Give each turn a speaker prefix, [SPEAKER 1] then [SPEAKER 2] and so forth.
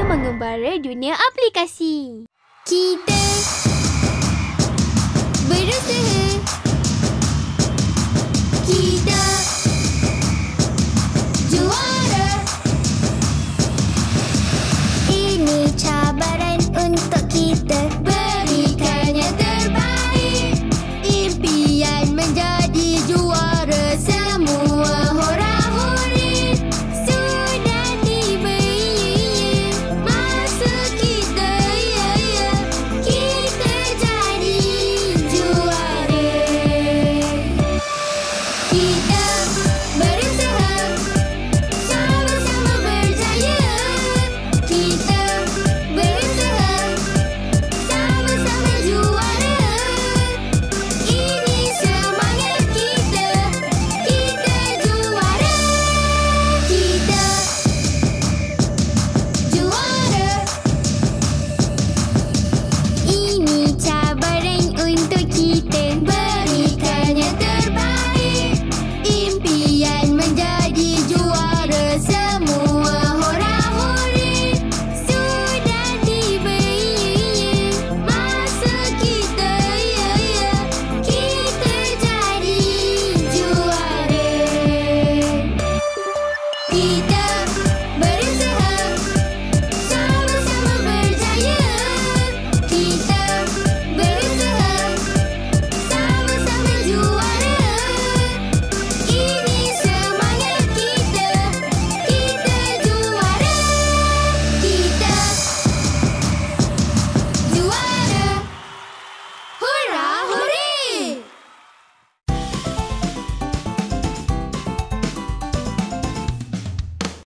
[SPEAKER 1] Radio mengembara dunia aplikasi. Kita berusaha. Kita juara. Ini cabaran untuk kita. いた